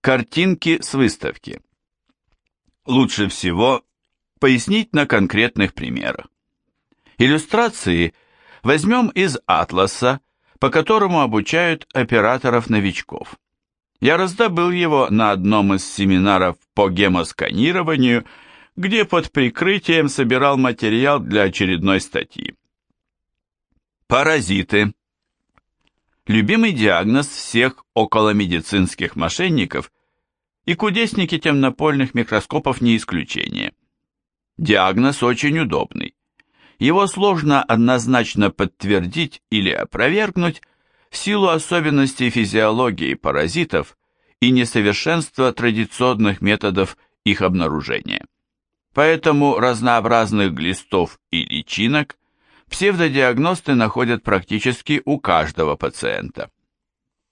Картинки с выставки. Лучше всего пояснить на конкретных примерах. Иллюстрации возьмем из атласа, по которому обучают операторов-новичков. Я раздобыл его на одном из семинаров по гемосканированию, где под прикрытием собирал материал для очередной статьи. Паразиты. Любимый диагноз всех околомедицинских мошенников и кудесники темнопольных микроскопов не исключение. Диагноз очень удобный. Его сложно однозначно подтвердить или опровергнуть в силу особенностей физиологии паразитов и несовершенства традиционных методов их обнаружения. Поэтому разнообразных глистов и личинок псевдодиагносты находят практически у каждого пациента.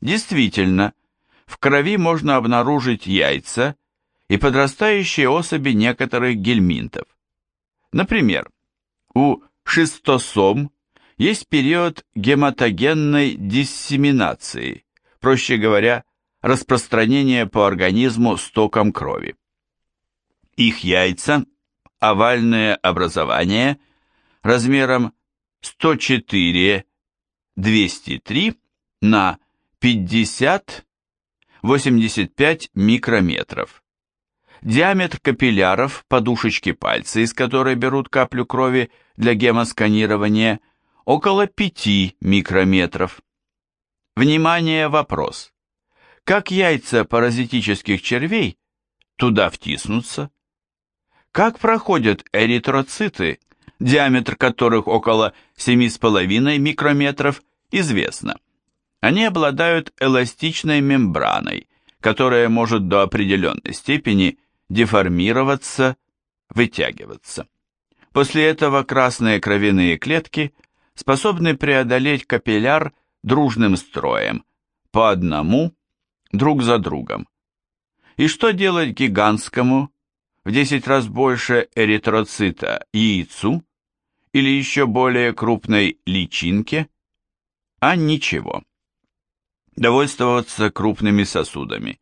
Действительно, в крови можно обнаружить яйца и подрастающие особи некоторых гельминтов. Например, у шистосом есть период гематогенной диссеминации, проще говоря, распространения по организму стоком крови. Их яйца – овальное образование размером 104-203 на 50-85 микрометров. Диаметр капилляров подушечки пальца, из которой берут каплю крови для гемосканирования, около 5 микрометров. Внимание, вопрос. Как яйца паразитических червей туда втиснутся? Как проходят эритроциты, диаметр которых около 7,5 микрометров, известно. Они обладают эластичной мембраной, которая может до определенной степени деформироваться, вытягиваться. После этого красные кровяные клетки способны преодолеть капилляр дружным строем, по одному, друг за другом. И что делать гигантскому, в 10 раз больше эритроцита, яйцу, или еще более крупной личинке? А ничего. Довольствоваться крупными сосудами.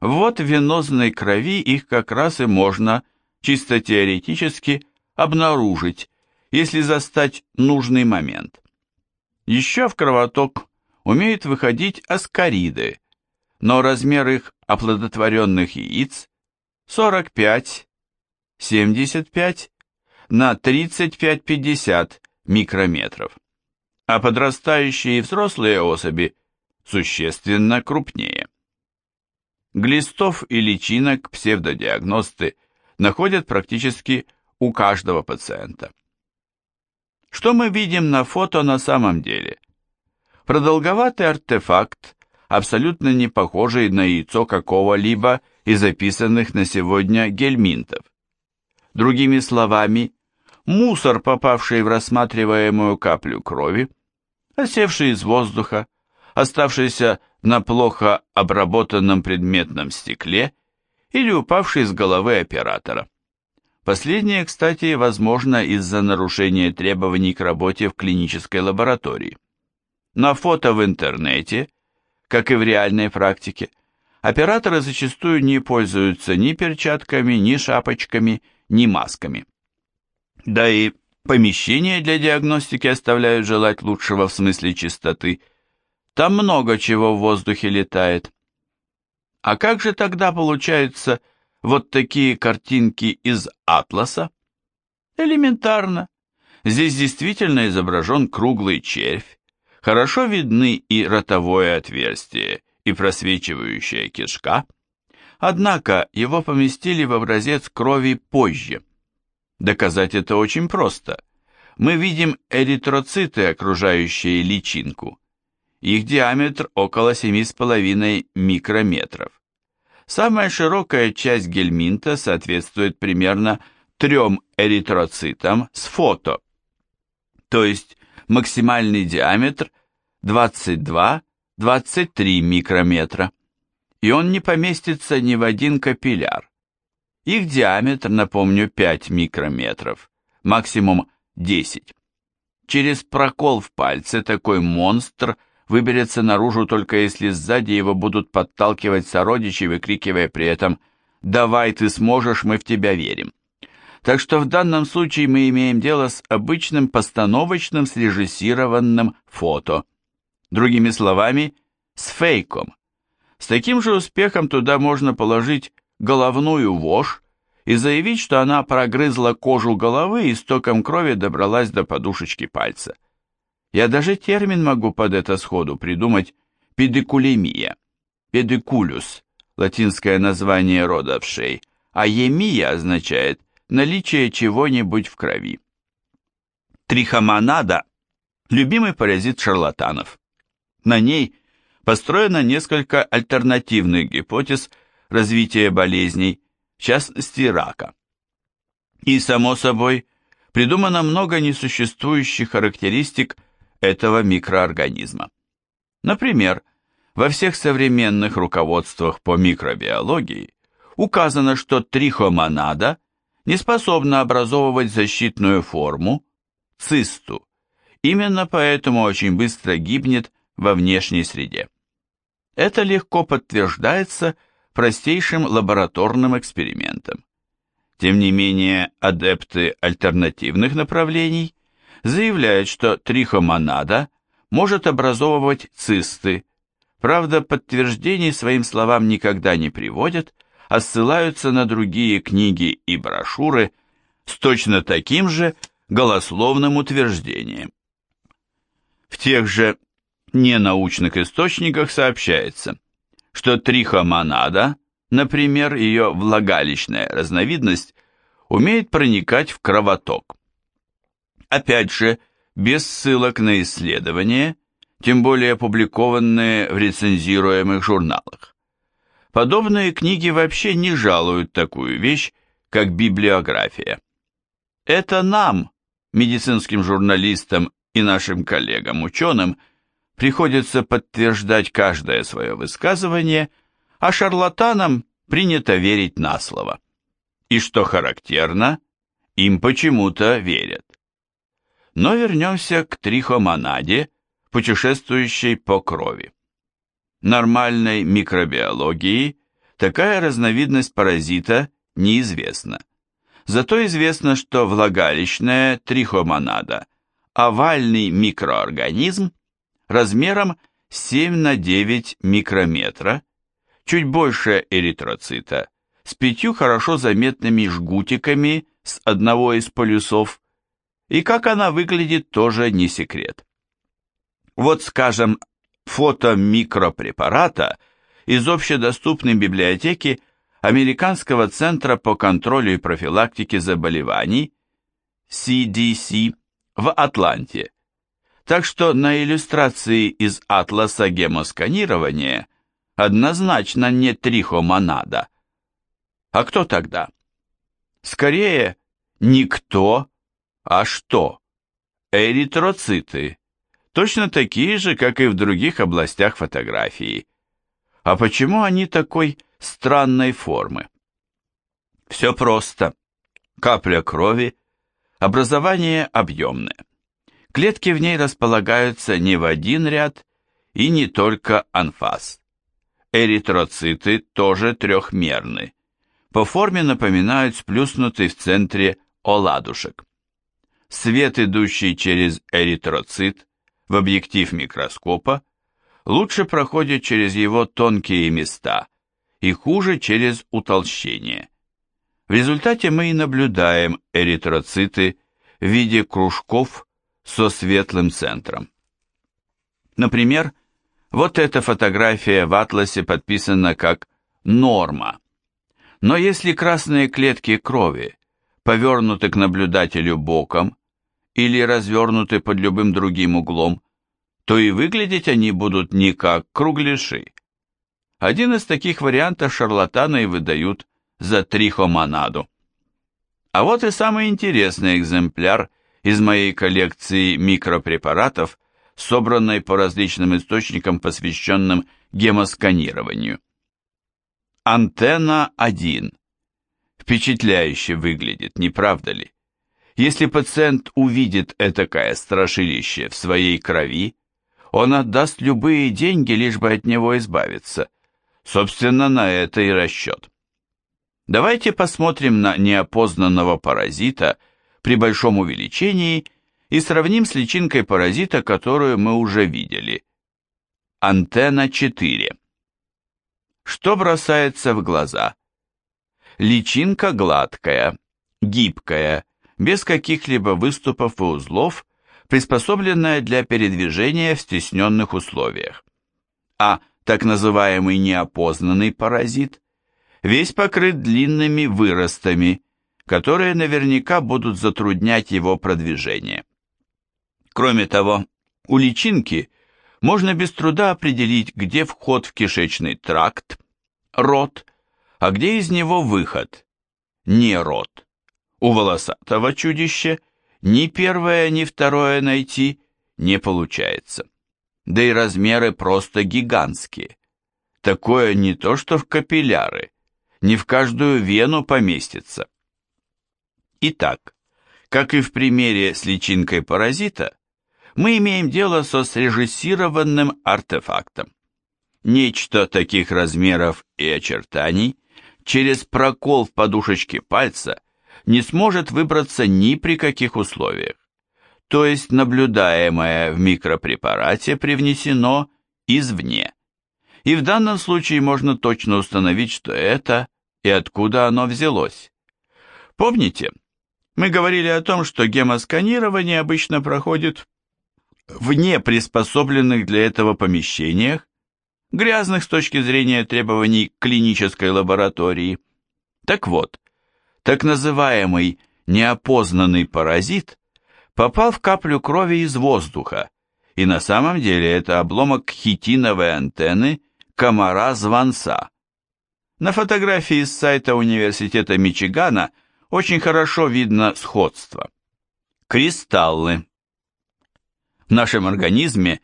Вот в венозной крови их как раз и можно, чисто теоретически, обнаружить, если застать нужный момент. Еще в кровоток умеют выходить аскариды, но размер их оплодотворенных яиц 45, 75 на 35-50 микрометров, а подрастающие и взрослые особи существенно крупнее. Глистов и личинок псевдодиагносты находят практически у каждого пациента. Что мы видим на фото на самом деле? Продолговатый артефакт, абсолютно не похожий на яйцо какого-либо из записанных на сегодня гельминтов. Другими словами, мусор, попавший в рассматриваемую каплю крови, осевший из воздуха, оставшийся на плохо обработанном предметном стекле или упавший с головы оператора. Последнее, кстати, возможно из-за нарушения требований к работе в клинической лаборатории. На фото в интернете, как и в реальной практике, операторы зачастую не пользуются ни перчатками, ни шапочками, ни масками. Да и помещения для диагностики оставляют желать лучшего в смысле чистоты – там много чего в воздухе летает. А как же тогда получаются вот такие картинки из атласа? Элементарно. Здесь действительно изображен круглый червь. Хорошо видны и ротовое отверстие, и просвечивающая кишка. Однако его поместили в образец крови позже. Доказать это очень просто. Мы видим эритроциты, окружающие личинку. Их диаметр около 7,5 микрометров. Самая широкая часть гельминта соответствует примерно трем эритроцитам с фото, то есть максимальный диаметр 22-23 микрометра, и он не поместится ни в один капилляр. Их диаметр, напомню, 5 микрометров, максимум 10. Через прокол в пальце такой монстр – выберется наружу только если сзади его будут подталкивать сородичи, выкрикивая при этом «Давай, ты сможешь, мы в тебя верим». Так что в данном случае мы имеем дело с обычным постановочным срежиссированным фото. Другими словами, с фейком. С таким же успехом туда можно положить головную вошь и заявить, что она прогрызла кожу головы и стоком крови добралась до подушечки пальца. Я даже термин могу под это сходу придумать педикулемия. Педикулюс – латинское название рода вшей, а емия означает наличие чего-нибудь в крови. Трихомонада – любимый паразит шарлатанов. На ней построено несколько альтернативных гипотез развития болезней, в частности рака. И, само собой, придумано много несуществующих характеристик этого микроорганизма. Например, во всех современных руководствах по микробиологии указано, что трихомонада не способна образовывать защитную форму, цисту, именно поэтому очень быстро гибнет во внешней среде. Это легко подтверждается простейшим лабораторным экспериментом. Тем не менее, адепты альтернативных направлений заявляют, что трихомонада может образовывать цисты, правда, подтверждений своим словам никогда не приводят, а ссылаются на другие книги и брошюры с точно таким же голословным утверждением. В тех же ненаучных источниках сообщается, что трихомонада, например, ее влагалищная разновидность, умеет проникать в кровоток. Опять же, без ссылок на исследования, тем более опубликованные в рецензируемых журналах. Подобные книги вообще не жалуют такую вещь, как библиография. Это нам, медицинским журналистам и нашим коллегам-ученым, приходится подтверждать каждое свое высказывание, а шарлатанам принято верить на слово. И что характерно, им почему-то верят. Но вернемся к трихомонаде, путешествующей по крови. Нормальной микробиологии такая разновидность паразита неизвестна. Зато известно, что влагалищная трихомонада – овальный микроорганизм, размером 7 на 9 микрометра, чуть больше эритроцита, с пятью хорошо заметными жгутиками с одного из полюсов, и как она выглядит тоже не секрет. Вот, скажем, фото микропрепарата из общедоступной библиотеки Американского центра по контролю и профилактике заболеваний CDC в Атланте, так что на иллюстрации из атласа гемосканирования однозначно не трихомонада. А кто тогда? Скорее, никто, а что? Эритроциты. Точно такие же, как и в других областях фотографии. А почему они такой странной формы? Все просто. Капля крови, образование объемное. Клетки в ней располагаются не в один ряд и не только анфас. Эритроциты тоже трехмерны. По форме напоминают сплюснутый в центре оладушек. Свет, идущий через эритроцит в объектив микроскопа, лучше проходит через его тонкие места и хуже через утолщение. В результате мы и наблюдаем эритроциты в виде кружков со светлым центром. Например, вот эта фотография в атласе подписана как «норма». Но если красные клетки крови повернуты к наблюдателю боком или развернуты под любым другим углом, то и выглядеть они будут не как кругляши. Один из таких вариантов шарлатаны и выдают за трихомонаду. А вот и самый интересный экземпляр – из моей коллекции микропрепаратов, собранной по различным источникам, посвященным гемосканированию. Антенна 1. Впечатляюще выглядит, не правда ли? Если пациент увидит этакое страшилище в своей крови, Он отдаст любые деньги, лишь бы от него избавиться. Собственно, на это и расчет. Давайте посмотрим на неопознанного паразита при большом увеличении и сравним с личинкой паразита, которую мы уже видели. Антенна 4. Что бросается в глаза? Личинка гладкая, гибкая, без каких-либо выступов и узлов, приспособленная для передвижения в стесненных условиях. А так называемый неопознанный паразит весь покрыт длинными выростами, которые наверняка будут затруднять его продвижение. Кроме того, у личинки можно без труда определить, где вход в кишечный тракт, рот, а где из него выход, не рот. У волосатого чудища ни первое, ни второе найти не получается. Да и размеры просто гигантские. Такое не то что в капилляры, не в каждую вену поместится. Итак, как и в примере с личинкой паразита, мы имеем дело со срежиссированным артефактом. Нечто таких размеров и очертаний через прокол в подушечке пальца не сможет выбраться ни при каких условиях. То есть наблюдаемое в микропрепарате привнесено извне. И в данном случае можно точно установить, что это и откуда оно взялось. Помните, мы говорили о том, что гемосканирование обычно проходит вне приспособленных для этого помещениях, грязных с точки зрения требований клинической лаборатории. Так вот, так называемый неопознанный паразит попал в каплю крови из воздуха, и на самом деле это обломок хитиновой антенны комара-звонца. На фотографии с сайта Университета Мичигана очень хорошо видно сходство. Кристаллы. В нашем организме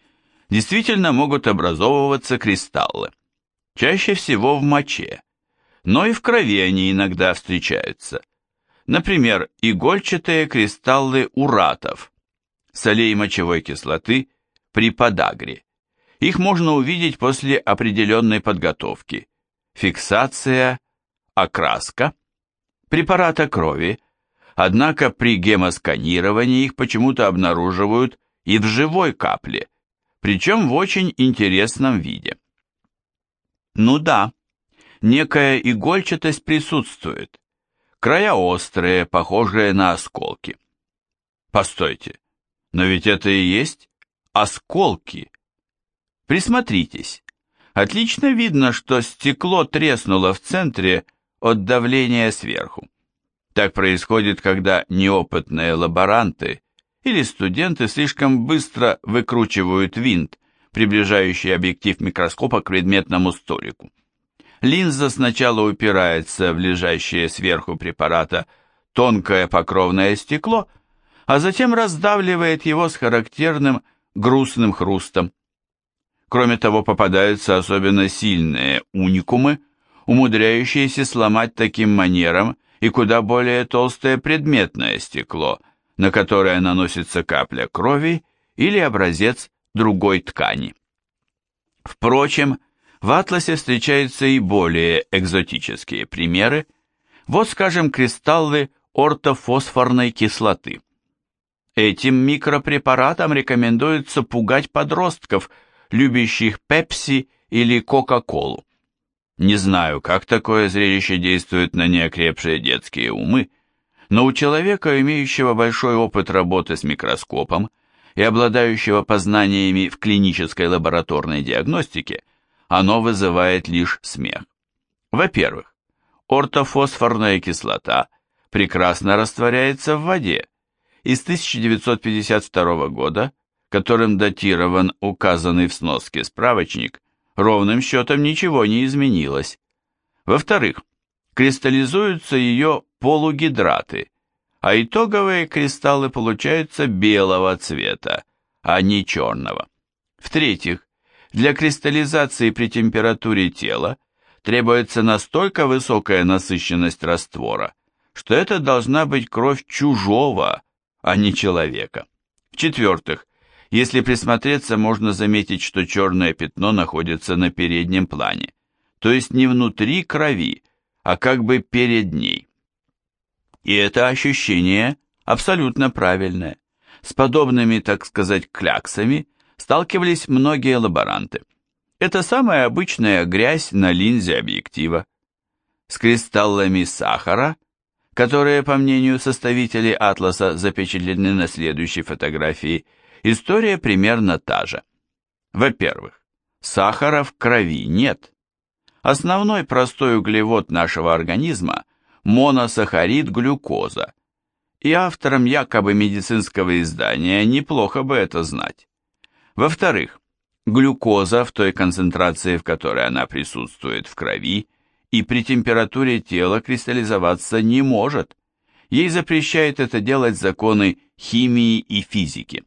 действительно могут образовываться кристаллы. Чаще всего в моче, но и в крови они иногда встречаются. Например, игольчатые кристаллы уратов, солей мочевой кислоты при подагре. Их можно увидеть после определенной подготовки. Фиксация, окраска, препарата крови, однако при гемосканировании их почему-то обнаруживают и в живой капле, причем в очень интересном виде. Ну да, некая игольчатость присутствует, края острые, похожие на осколки. Постойте, но ведь это и есть осколки. Присмотритесь. Отлично видно, что стекло треснуло в центре от давления сверху. Так происходит, когда неопытные лаборанты или студенты слишком быстро выкручивают винт, приближающий объектив микроскопа к предметному столику. Линза сначала упирается в лежащее сверху препарата тонкое покровное стекло, а затем раздавливает его с характерным грустным хрустом. Кроме того, попадаются особенно сильные уникумы, умудряющиеся сломать таким манером и куда более толстое предметное стекло, на которое наносится капля крови или образец другой ткани. Впрочем, в атласе встречаются и более экзотические примеры. Вот, скажем, кристаллы ортофосфорной кислоты. Этим микропрепаратам рекомендуется пугать подростков, любящих пепси или кока-колу. Не знаю, как такое зрелище действует на неокрепшие детские умы, но у человека, имеющего большой опыт работы с микроскопом и обладающего познаниями в клинической лабораторной диагностике, оно вызывает лишь смех. Во-первых, ортофосфорная кислота прекрасно растворяется в воде, и с 1952 года, которым датирован указанный в сноске справочник, ровным счетом ничего не изменилось. Во-вторых, кристаллизуются ее полугидраты, а итоговые кристаллы получаются белого цвета, а не черного. В-третьих, для кристаллизации при температуре тела требуется настолько высокая насыщенность раствора, что это должна быть кровь чужого, а не человека. В-четвертых, Если присмотреться, можно заметить, что черное пятно находится на переднем плане, то есть не внутри крови, а как бы перед ней. И это ощущение абсолютно правильное. С подобными, так сказать, кляксами сталкивались многие лаборанты. Это самая обычная грязь на линзе объектива. С кристаллами сахара, которые, по мнению составителей атласа, запечатлены на следующей фотографии, история примерно та же. Во-первых, сахара в крови нет. Основной простой углевод нашего организма – моносахарид глюкоза. И авторам якобы медицинского издания неплохо бы это знать. Во-вторых, глюкоза в той концентрации, в которой она присутствует в крови, и при температуре тела кристаллизоваться не может. Ей запрещают это делать законы химии и физики.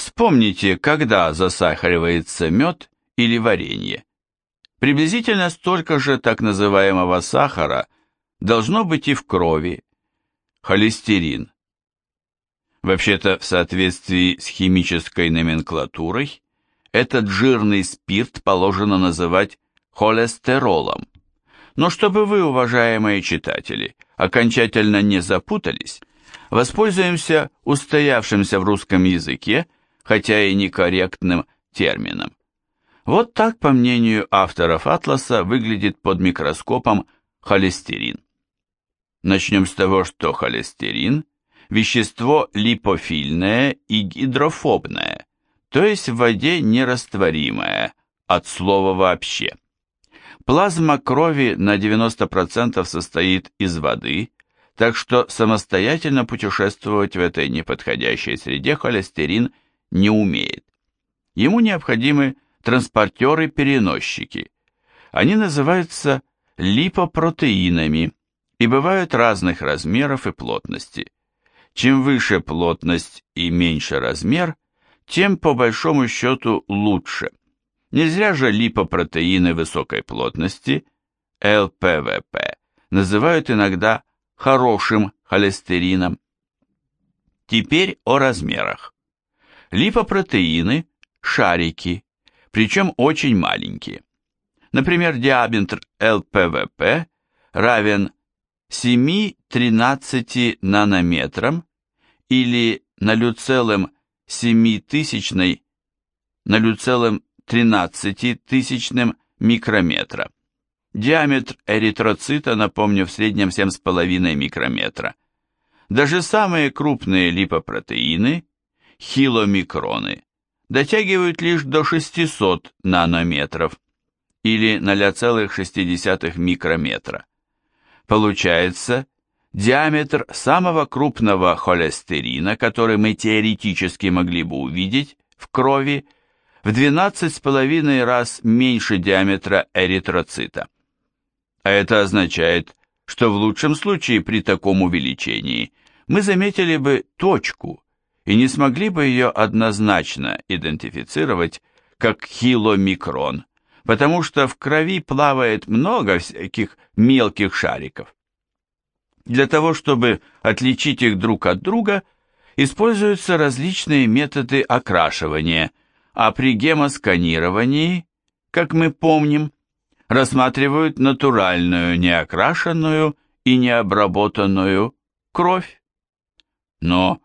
Вспомните, когда засахаривается мед или варенье. Приблизительно столько же так называемого сахара должно быть и в крови. Холестерин. Вообще-то, в соответствии с химической номенклатурой, этот жирный спирт положено называть холестеролом. Но чтобы вы, уважаемые читатели, окончательно не запутались, воспользуемся устоявшимся в русском языке, хотя и некорректным термином. Вот так, по мнению авторов атласа, выглядит под микроскопом холестерин. Начнем с того, что холестерин – вещество липофильное и гидрофобное, то есть в воде нерастворимое, от слова вообще. Плазма крови на 90% состоит из воды, так что самостоятельно путешествовать в этой неподходящей среде холестерин не умеет. Ему необходимы транспортеры-переносчики. Они называются липопротеинами и бывают разных размеров и плотности. Чем выше плотность и меньше размер, тем по большому счету лучше. Не зря же липопротеины высокой плотности, ЛПВП, называют иногда хорошим холестерином. Теперь о размерах. Липопротеины – шарики, причем очень маленькие. Например, диаметр ЛПВП равен 7-13 нанометрам или 0,7 тысячной 0,13 тысячным микрометра. Диаметр эритроцита, напомню, в среднем 7,5 микрометра. Даже самые крупные липопротеины, хиломикроны, дотягивают лишь до 600 нанометров или 0,6 микрометра. Получается, диаметр самого крупного холестерина, который мы теоретически могли бы увидеть в крови, в 12,5 раз меньше диаметра эритроцита. А это означает, что в лучшем случае при таком увеличении мы заметили бы точку, и не смогли бы ее однозначно идентифицировать как хиломикрон, потому что в крови плавает много всяких мелких шариков. Для того, чтобы отличить их друг от друга, используются различные методы окрашивания, а при гемосканировании, как мы помним, рассматривают натуральную неокрашенную и необработанную кровь. Но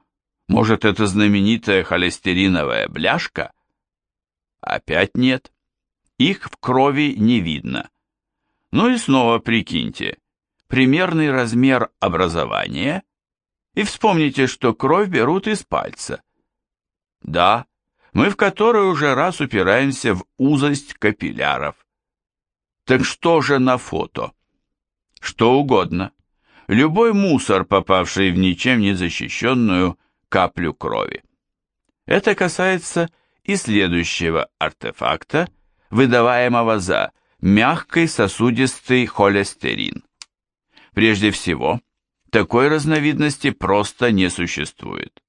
может, это знаменитая холестериновая бляшка? Опять нет. Их в крови не видно. Ну и снова прикиньте, примерный размер образования, и вспомните, что кровь берут из пальца. Да, мы в который уже раз упираемся в узость капилляров. Так что же на фото? Что угодно. Любой мусор, попавший в ничем не защищенную каплю крови. Это касается и следующего артефакта, выдаваемого за мягкий сосудистый холестерин. Прежде всего, такой разновидности просто не существует.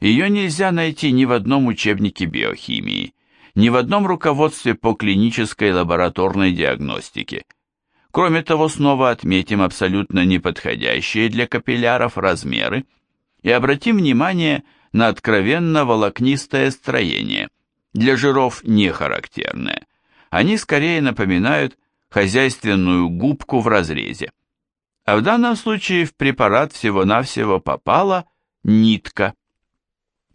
Ее нельзя найти ни в одном учебнике биохимии, ни в одном руководстве по клинической лабораторной диагностике. Кроме того, снова отметим абсолютно неподходящие для капилляров размеры и обратим внимание на откровенно волокнистое строение, для жиров не характерное. Они скорее напоминают хозяйственную губку в разрезе. А в данном случае в препарат всего-навсего попала нитка.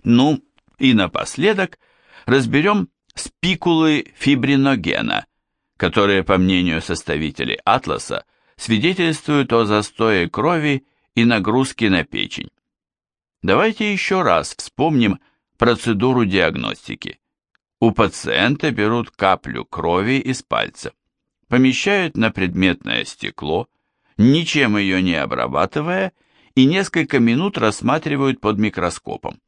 Ну, и напоследок разберем спикулы фибриногена, которые, по мнению составителей атласа, свидетельствуют о застое крови и нагрузке на печень. Давайте еще раз вспомним процедуру диагностики. У пациента берут каплю крови из пальца, помещают на предметное стекло, ничем ее не обрабатывая, и несколько минут рассматривают под микроскопом.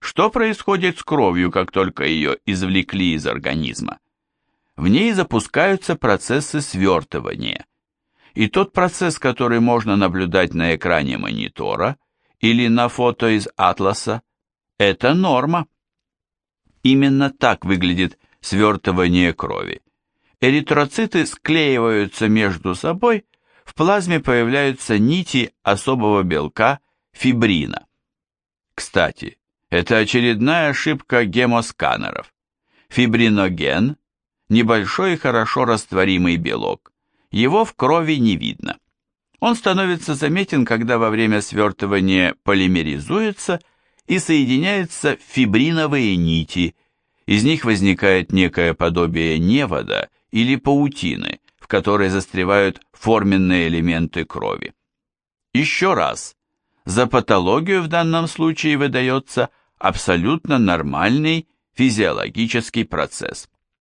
Что происходит с кровью, как только ее извлекли из организма? В ней запускаются процессы свертывания. И тот процесс, который можно наблюдать на экране монитора или на фото из атласа, это норма. Именно так выглядит свертывание крови. Эритроциты склеиваются между собой, в плазме появляются нити особого белка фибрина. Кстати, это очередная ошибка гемосканеров. Фибриноген – небольшой и хорошо растворимый белок. Его в крови не видно. Он становится заметен, когда во время свертывания полимеризуется и соединяются фибриновые нити. Из них возникает некое подобие невода или паутины, в которой застревают форменные элементы крови. Еще раз, за патологию в данном случае выдается абсолютно нормальный физиологический процесс.